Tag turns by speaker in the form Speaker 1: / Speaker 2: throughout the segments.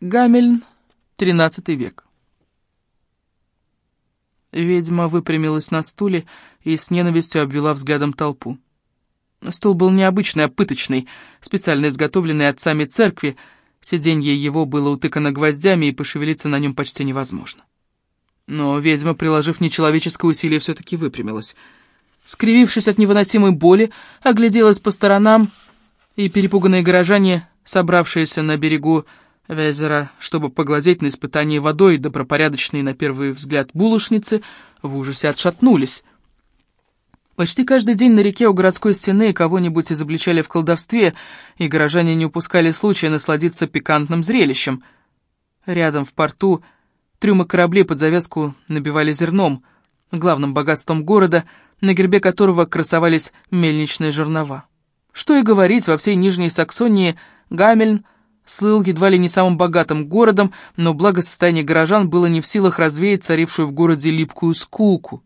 Speaker 1: Гамельн, тринадцатый век. Ведьма выпрямилась на стуле и с ненавистью обвела взглядом толпу. Стул был необычный, а пыточный, специально изготовленный отцами церкви. Сиденье его было утыкано гвоздями, и пошевелиться на нем почти невозможно. Но ведьма, приложив нечеловеческое усилие, все-таки выпрямилась. Скривившись от невыносимой боли, огляделась по сторонам, и перепуганные горожане, собравшиеся на берегу Везера, чтобы поглазеть на испытание водой, добропорядочные на первый взгляд булочницы, в ужасе отшатнулись. Почти каждый день на реке у городской стены кого-нибудь изобличали в колдовстве, и горожане не упускали случая насладиться пикантным зрелищем. Рядом в порту трюмы кораблей под завязку набивали зерном, главным богатством города, на гербе которого красовались мельничные жернова. Что и говорить, во всей Нижней Саксонии Гамельн — слыл едва ли не самым богатым городом, но благосостояние горожан было не в силах развеять царившую в городе липкую скуку.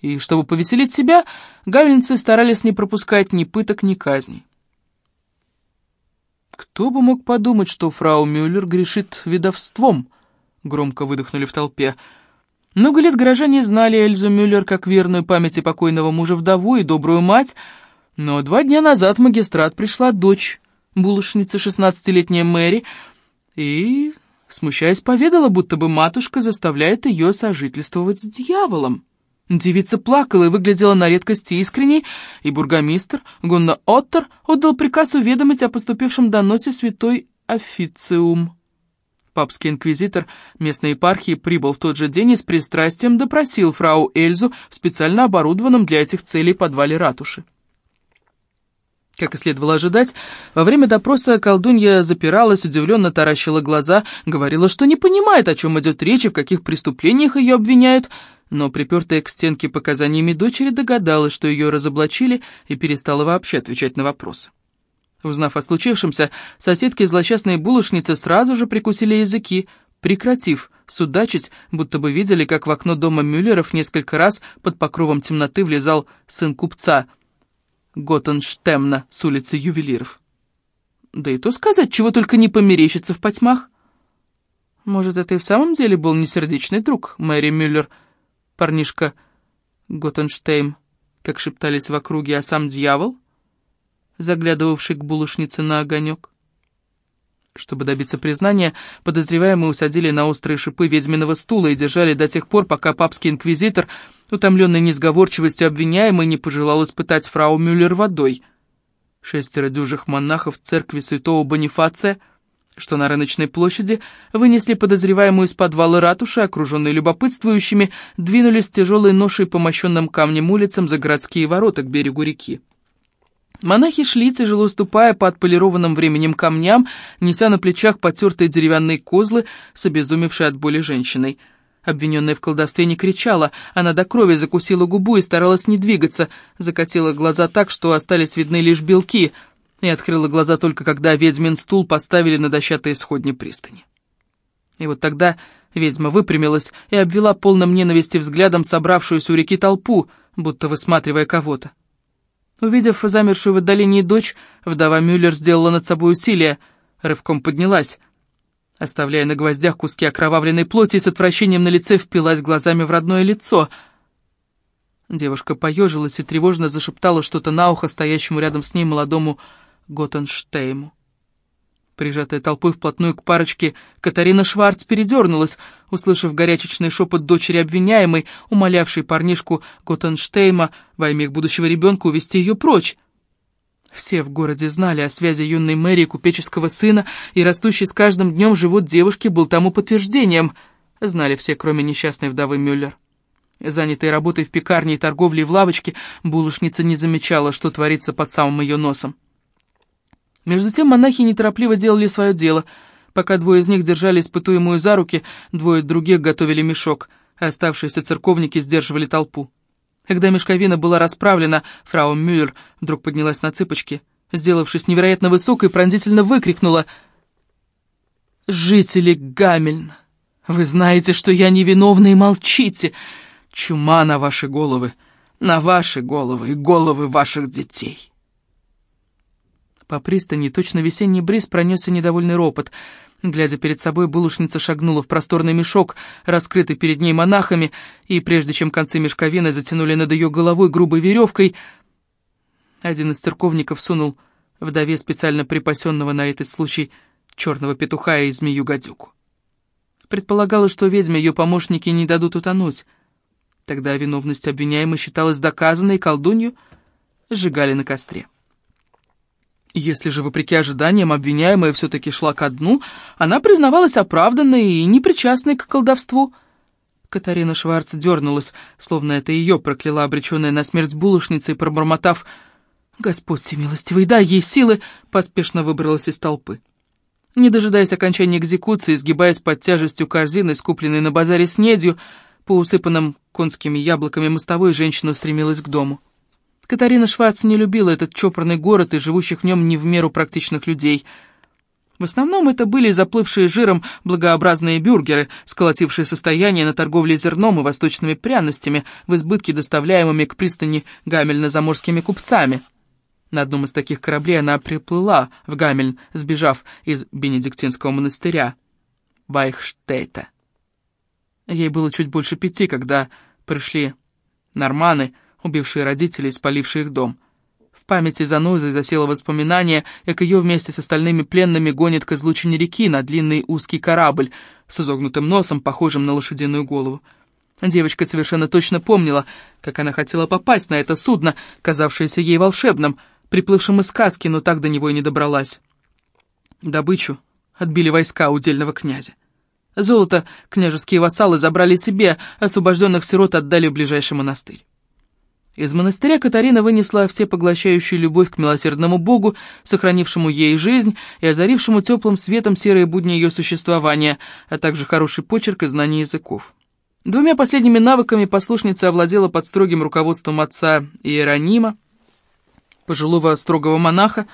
Speaker 1: И чтобы повеселить себя, гавельницы старались не пропускать ни пыток, ни казней. «Кто бы мог подумать, что фрау Мюллер грешит ведовством?» — громко выдохнули в толпе. Много лет горожане знали Эльзу Мюллер как верную памяти покойного мужа-вдову и добрую мать, но два дня назад магистрат пришла дочь булочница, шестнадцатилетняя Мэри, и, смущаясь, поведала, будто бы матушка заставляет ее сожительствовать с дьяволом. Девица плакала и выглядела на редкость искренней, и бургомистр Гунна Оттер отдал приказ уведомить о поступившем доносе святой официум. Папский инквизитор местной епархии прибыл в тот же день и с пристрастием допросил фрау Эльзу в специально оборудованном для этих целей подвале ратуши. Как и следовало ожидать, во время допроса колдунья запиралась, удивленно таращила глаза, говорила, что не понимает, о чем идет речь и в каких преступлениях ее обвиняют, но припертая к стенке показаниями дочери догадалась, что ее разоблачили, и перестала вообще отвечать на вопросы. Узнав о случившемся, соседки злосчастной булочницы сразу же прикусили языки, прекратив судачить, будто бы видели, как в окно дома Мюллеров несколько раз под покровом темноты влезал сын купца — Готтенштемна с улицы ювелиров. Да и то сказать, чего только не померещится в потьмах. Может, это и в самом деле был несердечный друг Мэри Мюллер, парнишка Готтенштейм, как шептались в округе, а сам дьявол, заглядывавший к булочнице на огонек. Чтобы добиться признания, подозреваемые усадили на острые шипы ведьминого стула и держали до тех пор, пока папский инквизитор Утомленный несговорчивостью обвиняемый не пожелал испытать фрау Мюллер водой. Шестеро дюжих монахов церкви святого Бонифация, что на рыночной площади, вынесли подозреваемую из подвала ратуши, окруженные любопытствующими, двинулись тяжелой ношей по мощенным камнем улицам за городские ворота к берегу реки. Монахи шли, тяжело ступая по отполированным временем камням, неся на плечах потертые деревянные козлы с обезумевшей от боли женщиной — Обвиненная в колдовстве не кричала, она до крови закусила губу и старалась не двигаться, закатила глаза так, что остались видны лишь белки, и открыла глаза только когда ведьмин стул поставили на дощатые сходни пристани. И вот тогда ведьма выпрямилась и обвела полным ненависти взглядом собравшуюся у реки толпу, будто высматривая кого-то. Увидев замершую в отдалении дочь, вдова Мюллер сделала над собой усилие, рывком поднялась, оставляя на гвоздях куски окровавленной плоти и с отвращением на лице впилась глазами в родное лицо. Девушка поежилась и тревожно зашептала что-то на ухо стоящему рядом с ней молодому Готтенштейму. Прижатая толпой вплотную к парочке, Катарина Шварц передернулась, услышав горячечный шепот дочери обвиняемой, умолявшей парнишку Готтенштейма во имя их будущего ребенка увести ее прочь. Все в городе знали о связи юной Мэри купеческого сына, и растущий с каждым днем живот девушки был тому подтверждением. Знали все, кроме несчастной вдовы Мюллер. Занятой работой в пекарне и торговле в лавочке, булочница не замечала, что творится под самым ее носом. Между тем монахи неторопливо делали свое дело. Пока двое из них держали испытуемую за руки, двое других готовили мешок, а оставшиеся церковники сдерживали толпу. Когда мешковина была расправлена, фрау Мюллер вдруг поднялась на цыпочки, сделавшись невероятно высокой, пронзительно выкрикнула «Жители Гамельн, вы знаете, что я невиновна и молчите! Чума на ваши головы, на ваши головы и головы ваших детей!» По пристани точно весенний бриз пронесся недовольный ропот. Глядя перед собой, булочница шагнула в просторный мешок, раскрытый перед ней монахами, и прежде чем концы мешковины затянули над ее головой грубой веревкой, один из церковников сунул вдове специально припасенного на этот случай черного петуха и змею-гадюку. Предполагалось, что ведьме ее помощники не дадут утонуть. Тогда виновность обвиняемой считалась доказанной, колдунью сжигали на костре. Если же, вопреки ожиданиям, обвиняемая все-таки шла ко дну, она признавалась оправданной и непричастной к колдовству. Катарина Шварц дернулась, словно это ее прокляла обреченная на смерть булочница, и, пробормотав «Господь всемилостивый, дай ей силы!» поспешно выбралась из толпы. Не дожидаясь окончания экзекуции, сгибаясь под тяжестью корзины, скупленной на базаре снедью, по усыпанным конскими яблоками мостовой женщина устремилась к дому. Катарина Шварц не любила этот чопорный город и живущих в нем не в меру практичных людей. В основном это были заплывшие жиром благообразные бюргеры, сколотившие состояние на торговле зерном и восточными пряностями, в избытке доставляемыми к пристани гамельно-заморскими купцами. На одном из таких кораблей она приплыла в Гамельн, сбежав из Бенедиктинского монастыря Байхштейта. Ей было чуть больше пяти, когда пришли норманы, убившие родителей спалившие их дом. В памяти занозой засело воспоминание, как ее вместе с остальными пленными гонит к излучине реки на длинный узкий корабль с изогнутым носом, похожим на лошадиную голову. Девочка совершенно точно помнила, как она хотела попасть на это судно, казавшееся ей волшебным, приплывшим из сказки, но так до него и не добралась. Добычу отбили войска удельного князя. Золото княжеские вассалы забрали себе, освобожденных сирот отдали в ближайший монастырь. Из монастыря Катарина вынесла всепоглощающую любовь к милосердному Богу, сохранившему ей жизнь и озарившему теплым светом серые будни ее существования, а также хороший почерк и знание языков. Двумя последними навыками послушница овладела под строгим руководством отца Иеронима, пожилого строгого монаха,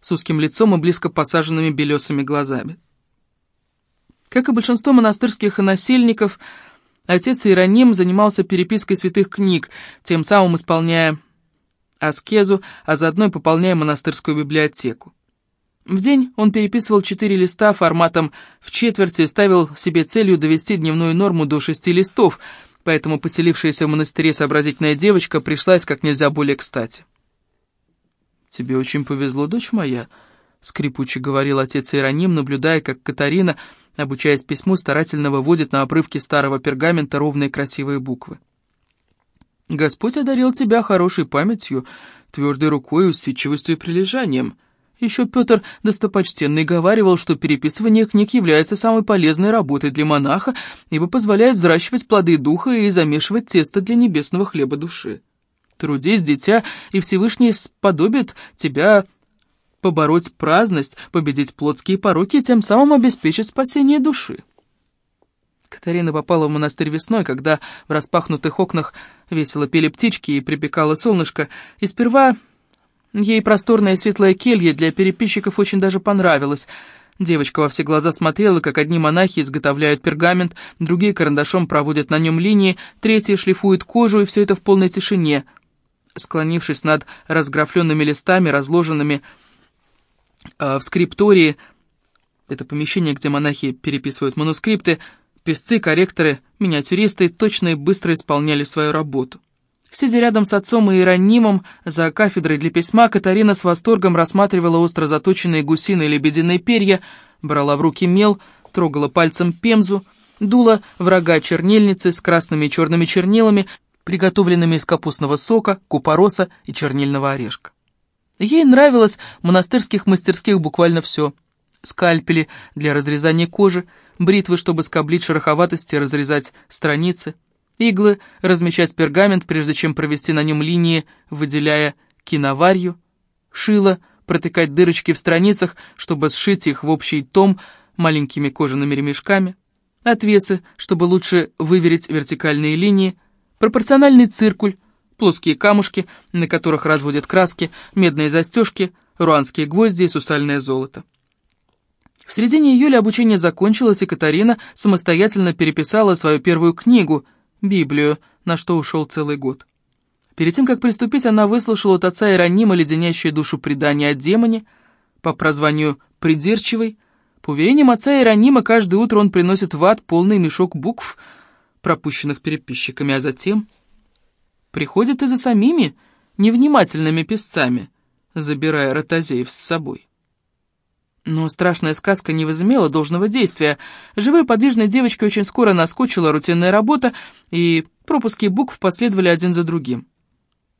Speaker 1: с узким лицом и близко посаженными белесыми глазами. Как и большинство монастырских насельников, Отец Иероним занимался перепиской святых книг, тем самым исполняя аскезу, а заодно и пополняя монастырскую библиотеку. В день он переписывал четыре листа форматом в четверти и ставил себе целью довести дневную норму до шести листов, поэтому поселившаяся в монастыре сообразительная девочка пришлась как нельзя более кстати. «Тебе очень повезло, дочь моя», — скрипуче говорил отец Иероним, наблюдая, как Катарина обучаясь письму, старательно выводит на обрывке старого пергамента ровные красивые буквы. «Господь одарил тебя хорошей памятью, твердой рукой, усидчивостью и прилежанием. Еще Петр Достопочтенный говаривал, что переписывание книг является самой полезной работой для монаха, ибо позволяет взращивать плоды духа и замешивать тесто для небесного хлеба души. Трудись, дитя, и Всевышний сподобит тебя побороть праздность, победить плотские пороки и тем самым обеспечить спасение души. Катарина попала в монастырь весной, когда в распахнутых окнах весело пели птички и припекало солнышко, и сперва ей просторная светлая келья для переписчиков очень даже понравилась. Девочка во все глаза смотрела, как одни монахи изготовляют пергамент, другие карандашом проводят на нем линии, третьи шлифуют кожу, и все это в полной тишине. Склонившись над разграфленными листами, разложенными в скриптории, это помещение, где монахи переписывают манускрипты, писцы, корректоры, миниатюристы точно и быстро исполняли свою работу. Сидя рядом с отцом и Иеронимом за кафедрой для письма, Катарина с восторгом рассматривала остро заточенные гусиные лебединые перья, брала в руки мел, трогала пальцем пемзу, дула врага чернильницы с красными и черными чернилами, приготовленными из капустного сока, купороса и чернильного орешка. Ей нравилось в монастырских мастерских буквально все. Скальпели для разрезания кожи, бритвы, чтобы скоблить шероховатости и разрезать страницы, иглы, размечать пергамент, прежде чем провести на нем линии, выделяя киноварью, шило, протыкать дырочки в страницах, чтобы сшить их в общий том маленькими кожаными ремешками, отвесы, чтобы лучше выверить вертикальные линии, пропорциональный циркуль, плоские камушки, на которых разводят краски, медные застежки, руанские гвозди и сусальное золото. В середине июля обучение закончилось, и Катарина самостоятельно переписала свою первую книгу, Библию, на что ушел целый год. Перед тем, как приступить, она выслушала от отца Иронима леденящее душу предание о демоне, по прозванию «придирчивый», По уверениям отца Иеронима, каждое утро он приносит в ад полный мешок букв, пропущенных переписчиками, а затем приходит и за самими невнимательными песцами, забирая ротозеев с собой. Но страшная сказка не возымела должного действия. Живой подвижной девочке очень скоро наскучила рутинная работа, и пропуски букв последовали один за другим.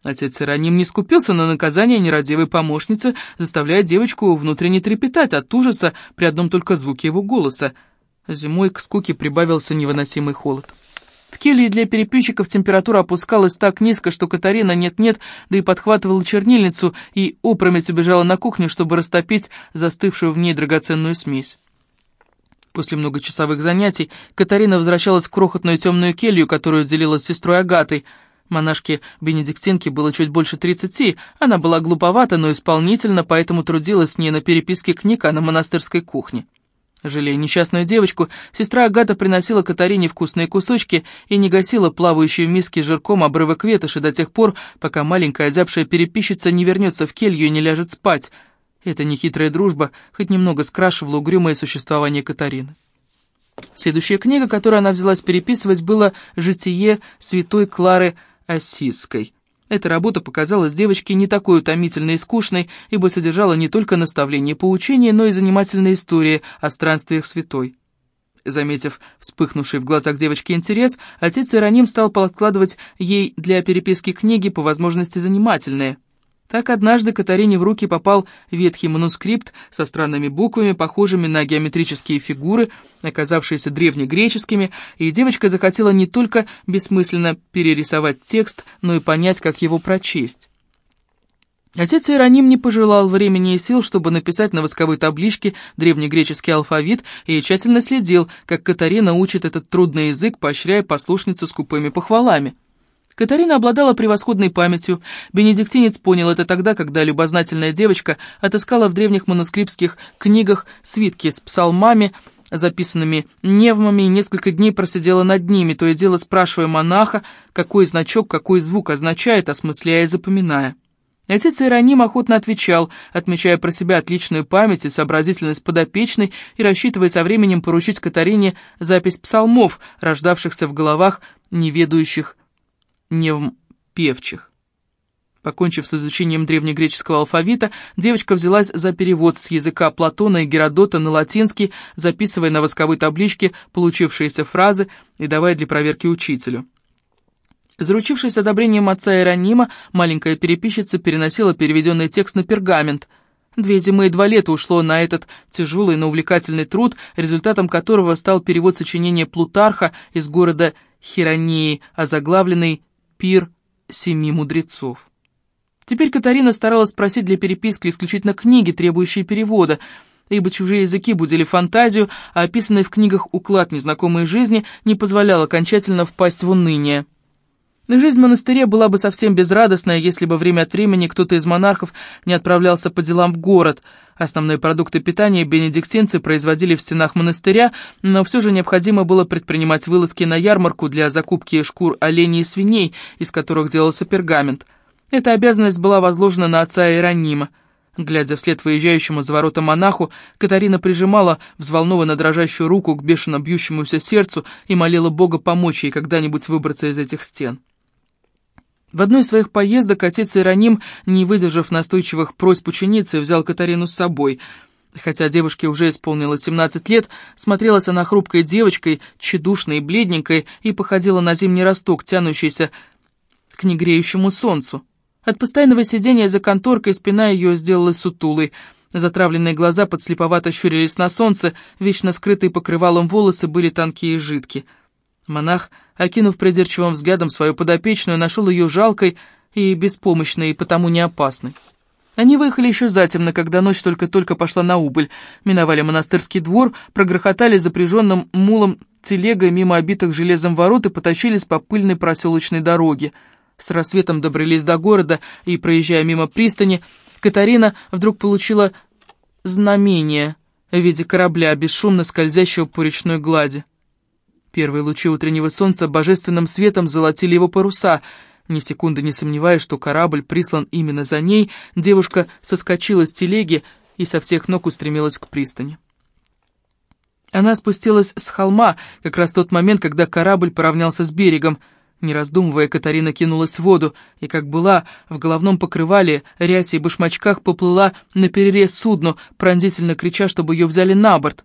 Speaker 1: Отец Ироним не скупился на наказание нерадивой помощницы, заставляя девочку внутренне трепетать от ужаса при одном только звуке его голоса. Зимой к скуке прибавился невыносимый холод. В келье для переписчиков температура опускалась так низко, что Катарина нет-нет, да и подхватывала чернильницу и опрометью убежала на кухню, чтобы растопить застывшую в ней драгоценную смесь. После многочасовых занятий Катарина возвращалась в крохотную темную келью, которую делила с сестрой Агатой. Монашке-бенедиктинке было чуть больше тридцати, она была глуповата, но исполнительна, поэтому трудилась с ней на переписке книг, а на монастырской кухне. Жалея несчастную девочку, сестра Агата приносила Катарине вкусные кусочки и не гасила плавающие в миске жирком обрывок ветоши до тех пор, пока маленькая озябшая переписчица не вернется в келью и не ляжет спать. Эта нехитрая дружба хоть немного скрашивала угрюмое существование Катарины. Следующая книга, которую она взялась переписывать, была «Житие святой Клары Осиской». Эта работа показалась девочке не такой утомительной и скучной, ибо содержала не только наставления и поучения, но и занимательные истории о странствиях святой. Заметив вспыхнувший в глазах девочки интерес, отец Ироним стал подкладывать ей для переписки книги по возможности занимательные – так однажды Катарине в руки попал ветхий манускрипт со странными буквами, похожими на геометрические фигуры, оказавшиеся древнегреческими, и девочка захотела не только бессмысленно перерисовать текст, но и понять, как его прочесть. Отец Иероним не пожелал времени и сил, чтобы написать на восковой табличке древнегреческий алфавит, и тщательно следил, как Катарина учит этот трудный язык, поощряя послушницу скупыми похвалами. Катарина обладала превосходной памятью. Бенедиктинец понял это тогда, когда любознательная девочка отыскала в древних манускриптских книгах свитки с псалмами, записанными невмами, и несколько дней просидела над ними, то и дело спрашивая монаха, какой значок, какой звук означает, осмысляя и запоминая. Отец Иероним охотно отвечал, отмечая про себя отличную память и сообразительность подопечной и рассчитывая со временем поручить Катарине запись псалмов, рождавшихся в головах неведающих невпевчих. Покончив с изучением древнегреческого алфавита, девочка взялась за перевод с языка Платона и Геродота на латинский, записывая на восковой табличке получившиеся фразы и давая для проверки учителю. Заручившись одобрением отца Иеронима, маленькая переписчица переносила переведенный текст на пергамент. Две зимы и два лета ушло на этот тяжелый, но увлекательный труд, результатом которого стал перевод сочинения Плутарха из города Хиронеи, озаглавленный пир семи мудрецов. Теперь Катарина старалась просить для переписки исключительно книги, требующие перевода, ибо чужие языки будили фантазию, а описанный в книгах уклад незнакомой жизни не позволял окончательно впасть в уныние. Жизнь в монастыре была бы совсем безрадостная, если бы время от времени кто-то из монархов не отправлялся по делам в город. Основные продукты питания бенедиктинцы производили в стенах монастыря, но все же необходимо было предпринимать вылазки на ярмарку для закупки шкур оленей и свиней, из которых делался пергамент. Эта обязанность была возложена на отца Иеронима. Глядя вслед выезжающему за ворота монаху, Катарина прижимала взволнованно дрожащую руку к бешено бьющемуся сердцу и молила Бога помочь ей когда-нибудь выбраться из этих стен. В одной из своих поездок отец Иероним, не выдержав настойчивых просьб ученицы, взял Катарину с собой. Хотя девушке уже исполнилось 17 лет, смотрелась она хрупкой девочкой, тщедушной и бледненькой, и походила на зимний росток, тянущийся к негреющему солнцу. От постоянного сидения за конторкой спина ее сделалась сутулой. Затравленные глаза подслеповато щурились на солнце, вечно скрытые покрывалом волосы были тонкие и жидкие. Монах, окинув придирчивым взглядом свою подопечную, нашел ее жалкой и беспомощной, и потому не опасной. Они выехали еще затемно, когда ночь только-только пошла на убыль, миновали монастырский двор, прогрохотали запряженным мулом телегой мимо обитых железом ворот и потащились по пыльной проселочной дороге. С рассветом добрались до города, и, проезжая мимо пристани, Катарина вдруг получила знамение в виде корабля, бесшумно скользящего по речной глади. Первые лучи утреннего солнца божественным светом золотили его паруса. Ни секунды не сомневаясь, что корабль прислан именно за ней, девушка соскочила с телеги и со всех ног устремилась к пристани. Она спустилась с холма, как раз тот момент, когда корабль поравнялся с берегом. Не раздумывая, Катарина кинулась в воду, и, как была, в головном покрывале, рясе и башмачках поплыла на перерез судну, пронзительно крича, чтобы ее взяли на борт.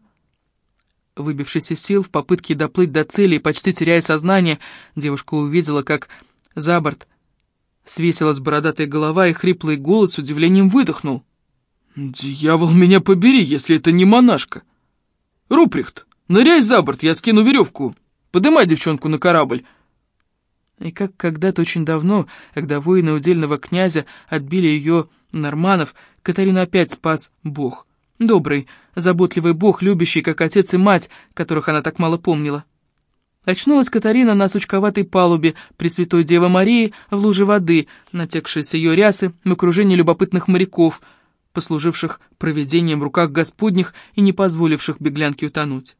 Speaker 1: Выбившись из сил в попытке доплыть до цели и почти теряя сознание, девушка увидела, как за борт свесилась бородатая голова, и хриплый голос с удивлением выдохнул. «Дьявол меня побери, если это не монашка!» «Руприхт, ныряй за борт, я скину веревку. Подымай девчонку на корабль». И как когда-то очень давно, когда воины удельного князя отбили ее норманов, Катарину опять спас Бог. Добрый, заботливый Бог, любящий, как отец и мать, которых она так мало помнила. Очнулась Катарина на сучковатой палубе Пресвятой Девы Марии в луже воды, натекшей с ее рясы в окружении любопытных моряков — послуживших проведением в руках господних и не позволивших беглянке утонуть.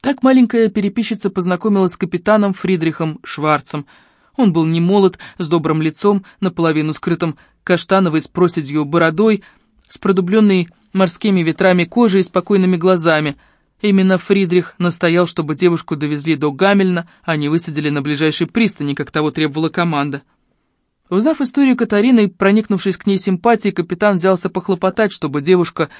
Speaker 1: Так маленькая переписчица познакомилась с капитаном Фридрихом Шварцем. Он был не молод, с добрым лицом, наполовину скрытым каштановой с проседью бородой, с продубленной морскими ветрами кожей и спокойными глазами. Именно Фридрих настоял, чтобы девушку довезли до Гамельна, а не высадили на ближайшей пристани, как того требовала команда. Узнав историю Катарины и проникнувшись к ней симпатией, капитан взялся похлопотать, чтобы девушка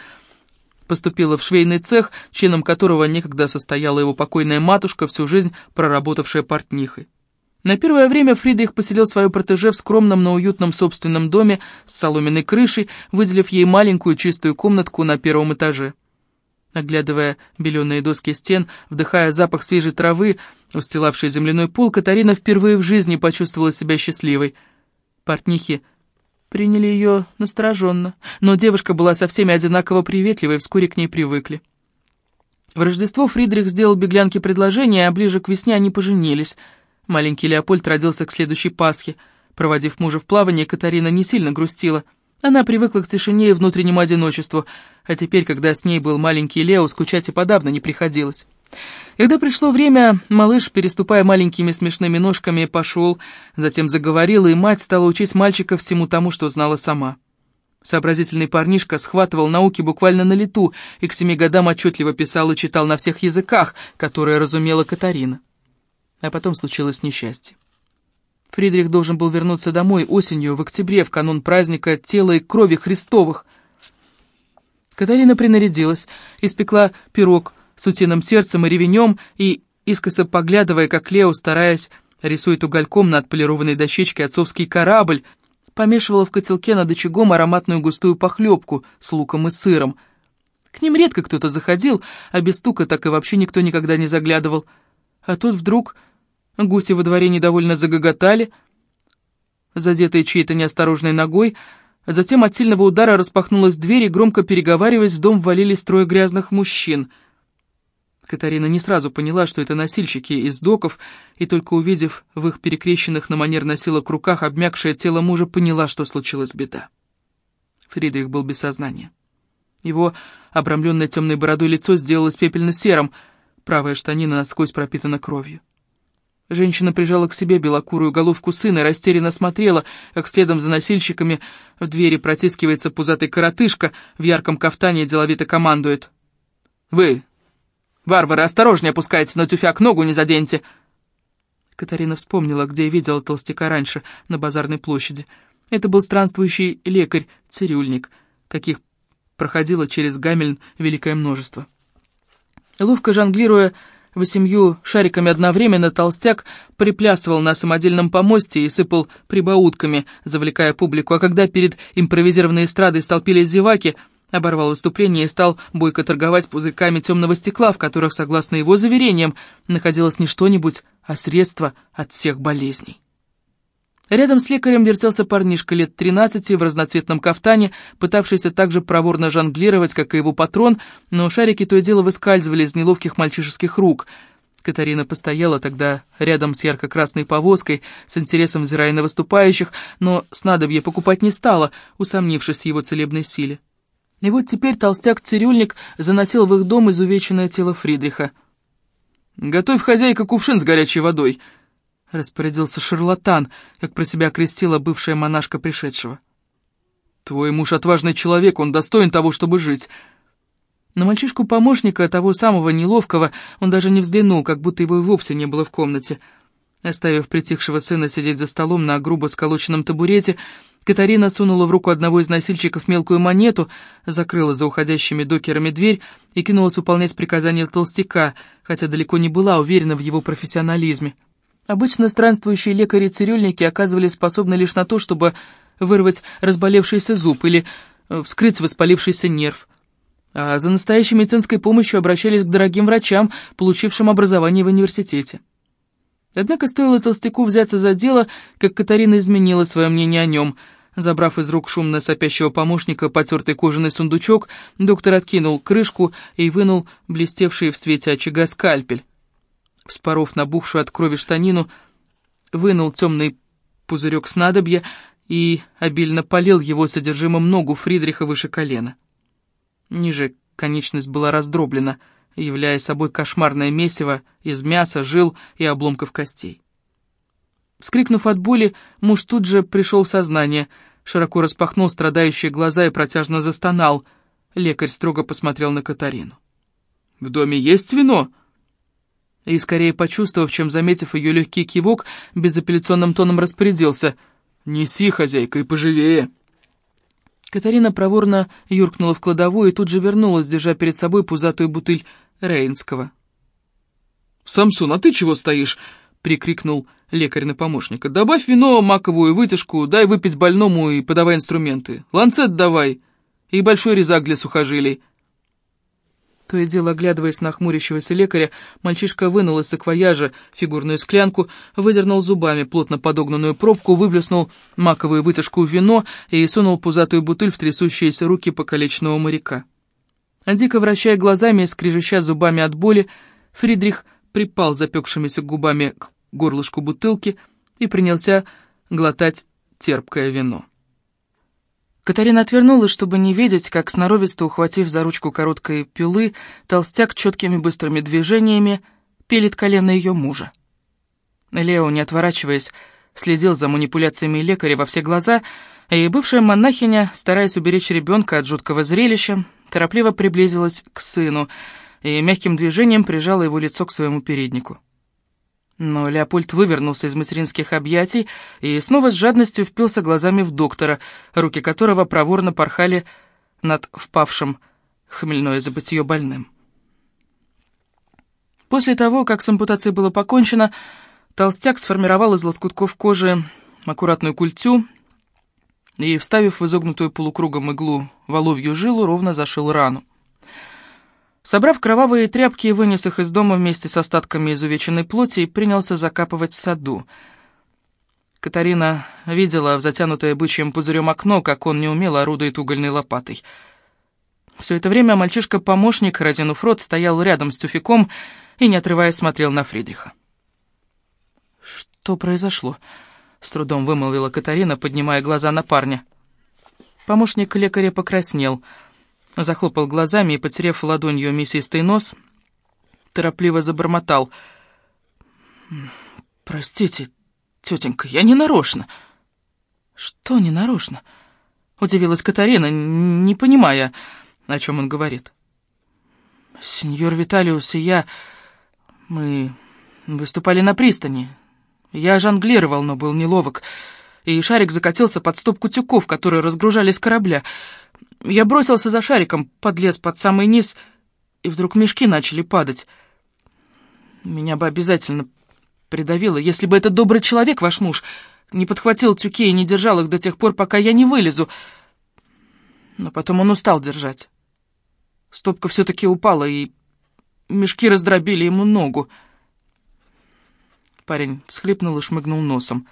Speaker 1: поступила в швейный цех, членом которого некогда состояла его покойная матушка, всю жизнь проработавшая портнихой. На первое время Фридрих поселил свою протеже в скромном, но уютном собственном доме с соломенной крышей, выделив ей маленькую чистую комнатку на первом этаже. Оглядывая беленые доски стен, вдыхая запах свежей травы, устилавший земляной пол, Катарина впервые в жизни почувствовала себя счастливой — Портнихи приняли ее настороженно, но девушка была со всеми одинаково приветливой, вскоре к ней привыкли. В Рождество Фридрих сделал беглянке предложение, а ближе к весне они поженились. Маленький Леопольд родился к следующей Пасхе. Проводив мужа в плавание, Катарина не сильно грустила. Она привыкла к тишине и внутреннему одиночеству, а теперь, когда с ней был маленький Лео, скучать и подавно не приходилось. Когда пришло время, малыш, переступая маленькими смешными ножками, пошел, затем заговорил, и мать стала учить мальчика всему тому, что знала сама. Сообразительный парнишка схватывал науки буквально на лету и к семи годам отчетливо писал и читал на всех языках, которые разумела Катарина. А потом случилось несчастье. Фридрих должен был вернуться домой осенью, в октябре, в канун праздника тела и крови Христовых. Катарина принарядилась, испекла пирог, с утиным сердцем и ревенем, и, искоса поглядывая, как Лео, стараясь, рисует угольком на отполированной дощечке отцовский корабль, помешивала в котелке над очагом ароматную густую похлебку с луком и сыром. К ним редко кто-то заходил, а без стука так и вообще никто никогда не заглядывал. А тут вдруг гуси во дворе недовольно загоготали, задетые чьей-то неосторожной ногой, затем от сильного удара распахнулась дверь, и, громко переговариваясь, в дом ввалились трое грязных мужчин — Катарина не сразу поняла, что это носильщики из доков, и только увидев в их перекрещенных на манер носилок руках обмякшее тело мужа, поняла, что случилась беда. Фридрих был без сознания. Его обрамленное темной бородой лицо сделалось пепельно-серым, правая штанина насквозь пропитана кровью. Женщина прижала к себе белокурую головку сына и растерянно смотрела, как следом за носильщиками в двери протискивается пузатый коротышка в ярком кафтане деловито командует. «Вы, «Варвары, осторожнее опускайтесь на тюфяк, ногу не заденьте!» Катарина вспомнила, где видела толстяка раньше, на базарной площади. Это был странствующий лекарь-цирюльник, каких проходило через Гамельн великое множество. Ловко жонглируя восемью шариками одновременно, толстяк приплясывал на самодельном помосте и сыпал прибаутками, завлекая публику, а когда перед импровизированной эстрадой столпились зеваки — оборвал выступление и стал бойко торговать пузырьками темного стекла, в которых, согласно его заверениям, находилось не что-нибудь, а средство от всех болезней. Рядом с лекарем вертелся парнишка лет тринадцати в разноцветном кафтане, пытавшийся так же проворно жонглировать, как и его патрон, но шарики то и дело выскальзывали из неловких мальчишеских рук. Катарина постояла тогда рядом с ярко-красной повозкой, с интересом взирая на выступающих, но снадобье покупать не стала, усомнившись в его целебной силе. И вот теперь толстяк-цирюльник заносил в их дом изувеченное тело Фридриха. «Готовь, хозяйка, кувшин с горячей водой!» — распорядился шарлатан, как про себя крестила бывшая монашка пришедшего. «Твой муж отважный человек, он достоин того, чтобы жить!» На мальчишку-помощника, того самого неловкого, он даже не взглянул, как будто его и вовсе не было в комнате. Оставив притихшего сына сидеть за столом на грубо сколоченном табурете, Катарина сунула в руку одного из носильщиков мелкую монету, закрыла за уходящими докерами дверь и кинулась выполнять приказания толстяка, хотя далеко не была уверена в его профессионализме. Обычно странствующие лекари-цирюльники оказывались способны лишь на то, чтобы вырвать разболевшийся зуб или э, вскрыть воспалившийся нерв. А за настоящей медицинской помощью обращались к дорогим врачам, получившим образование в университете. Однако стоило толстяку взяться за дело, как Катарина изменила свое мнение о нем. Забрав из рук шумно сопящего помощника потертый кожаный сундучок, доктор откинул крышку и вынул блестевший в свете очага скальпель. Вспоров набухшую от крови штанину, вынул темный пузырек снадобья и обильно полил его содержимым ногу Фридриха выше колена. Ниже конечность была раздроблена — являя собой кошмарное месиво из мяса, жил и обломков костей. Вскрикнув от боли, муж тут же пришел в сознание, широко распахнул страдающие глаза и протяжно застонал. Лекарь строго посмотрел на Катарину. «В доме есть вино?» И, скорее почувствовав, чем заметив ее легкий кивок, безапелляционным тоном распорядился. «Неси, хозяйка, и поживее!» Катарина проворно юркнула в кладовую и тут же вернулась, держа перед собой пузатую бутыль Рейнского. «Самсон, а ты чего стоишь?» — прикрикнул лекарь на помощника. «Добавь вино, маковую вытяжку, дай выпить больному и подавай инструменты. Ланцет давай и большой резак для сухожилий». То и дело, оглядываясь на хмурящегося лекаря, мальчишка вынул из саквояжа фигурную склянку, выдернул зубами плотно подогнанную пробку, выплеснул маковую вытяжку в вино и сунул пузатую бутыль в трясущиеся руки покалеченного моряка. Дико вращая глазами и скрежеща зубами от боли, Фридрих припал запекшимися губами к горлышку бутылки и принялся глотать терпкое вино. Катарина отвернулась, чтобы не видеть, как, сноровисто ухватив за ручку короткой пилы, толстяк четкими быстрыми движениями пилит колено ее мужа. Лео, не отворачиваясь, следил за манипуляциями лекаря во все глаза, и бывшая монахиня, стараясь уберечь ребенка от жуткого зрелища, торопливо приблизилась к сыну и мягким движением прижала его лицо к своему переднику. Но Леопольд вывернулся из материнских объятий и снова с жадностью впился глазами в доктора, руки которого проворно порхали над впавшим хмельное забытье больным. После того, как с ампутацией было покончено, толстяк сформировал из лоскутков кожи аккуратную культю и, вставив в изогнутую полукругом иглу воловью жилу, ровно зашил рану. Собрав кровавые тряпки, вынес их из дома вместе с остатками изувеченной плоти и принялся закапывать в саду. Катарина видела в затянутое бычьим пузырем окно, как он неумело орудует угольной лопатой. Все это время мальчишка-помощник, разинув рот, стоял рядом с тюфяком и, не отрываясь, смотрел на Фридриха. «Что произошло?» — с трудом вымолвила Катарина, поднимая глаза на парня. Помощник лекаря покраснел — захлопал глазами и, потеряв ладонью мясистый нос, торопливо забормотал. «Простите, тетенька, я не нарочно». «Что не нарочно?» — удивилась Катарина, не понимая, о чем он говорит. «Сеньор Виталиус и я... Мы выступали на пристани. Я жонглировал, но был неловок, и шарик закатился под стопку тюков, которые разгружали с корабля». Я бросился за шариком, подлез под самый низ, и вдруг мешки начали падать. Меня бы обязательно придавило, если бы этот добрый человек, ваш муж, не подхватил тюки и не держал их до тех пор, пока я не вылезу. Но потом он устал держать. Стопка все-таки упала, и мешки раздробили ему ногу. Парень всхлипнул и шмыгнул носом.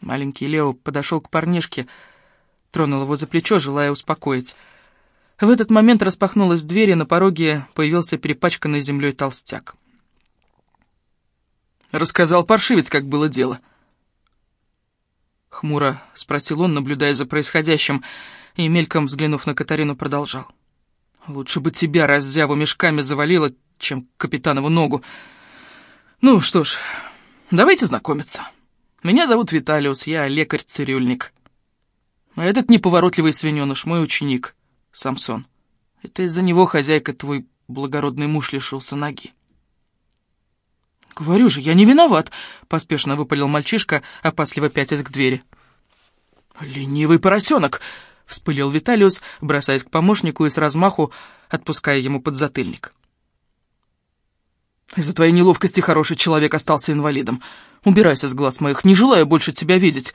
Speaker 1: Маленький Лео подошел к парнишке, — тронул его за плечо, желая успокоить. В этот момент распахнулась дверь, и на пороге появился перепачканный землей толстяк. Рассказал паршивец, как было дело. Хмуро спросил он, наблюдая за происходящим, и, мельком взглянув на Катарину, продолжал. «Лучше бы тебя раззяву мешками завалило, чем капитанову ногу. Ну что ж, давайте знакомиться. Меня зовут Виталиус, я лекарь-цирюльник». А этот неповоротливый свиненыш, мой ученик, Самсон. Это из-за него хозяйка твой благородный муж лишился ноги. «Говорю же, я не виноват», — поспешно выпалил мальчишка, опасливо пятясь к двери. «Ленивый поросенок!» — вспылил Виталиус, бросаясь к помощнику и с размаху отпуская ему подзатыльник. «Из-за твоей неловкости хороший человек остался инвалидом. Убирайся с глаз моих, не желаю больше тебя видеть».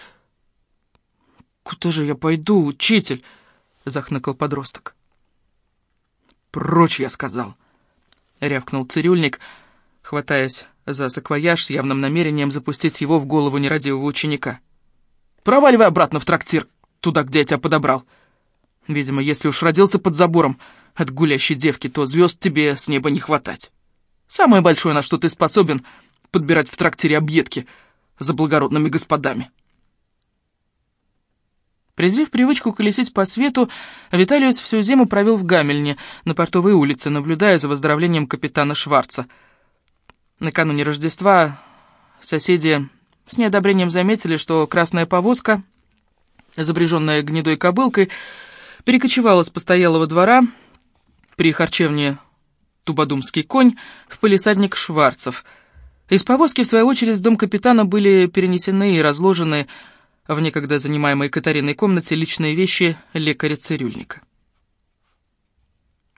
Speaker 1: «Куда же я пойду, учитель?» — захныкал подросток.
Speaker 2: «Прочь, я сказал!»
Speaker 1: — рявкнул цирюльник, хватаясь за саквояж с явным намерением запустить его в голову нерадивого ученика. «Проваливай обратно в трактир, туда, где я тебя подобрал. Видимо, если уж родился под забором от гулящей девки, то звезд тебе с неба не хватать. Самое большое, на что ты способен, подбирать в трактире объедки за благородными господами». Презрев привычку колесить по свету, Виталиус всю зиму провел в Гамельне, на портовой улице, наблюдая за выздоровлением капитана Шварца. Накануне Рождества соседи с неодобрением заметили, что красная повозка, запряженная гнедой кобылкой, перекочевала с постоялого двора при харчевне «Тубодумский конь» в полисадник Шварцев. Из повозки, в свою очередь, в дом капитана были перенесены и разложены в некогда занимаемой Катариной комнате личные вещи лекаря-цирюльника.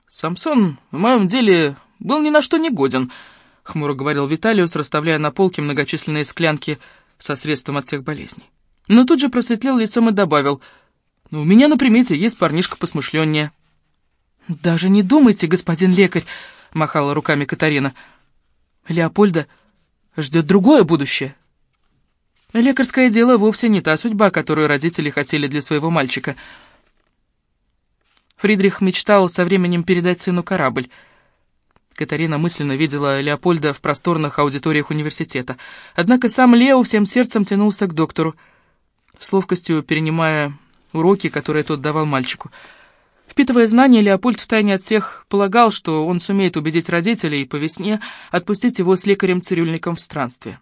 Speaker 1: «Самсон в моем деле был ни на что не годен», — хмуро говорил Виталиус, расставляя на полке многочисленные склянки со средством от всех болезней. Но тут же просветлел лицом и добавил, «Ну, «У меня на примете есть парнишка посмышленнее». «Даже не думайте, господин лекарь», — махала руками Катарина. «Леопольда ждет другое будущее». Лекарское дело вовсе не та судьба, которую родители хотели для своего мальчика. Фридрих мечтал со временем передать сыну корабль. Катарина мысленно видела Леопольда в просторных аудиториях университета. Однако сам Лео всем сердцем тянулся к доктору, с ловкостью перенимая уроки, которые тот давал мальчику. Впитывая знания, Леопольд втайне от всех полагал, что он сумеет убедить родителей по весне отпустить его с лекарем-цирюльником в странстве.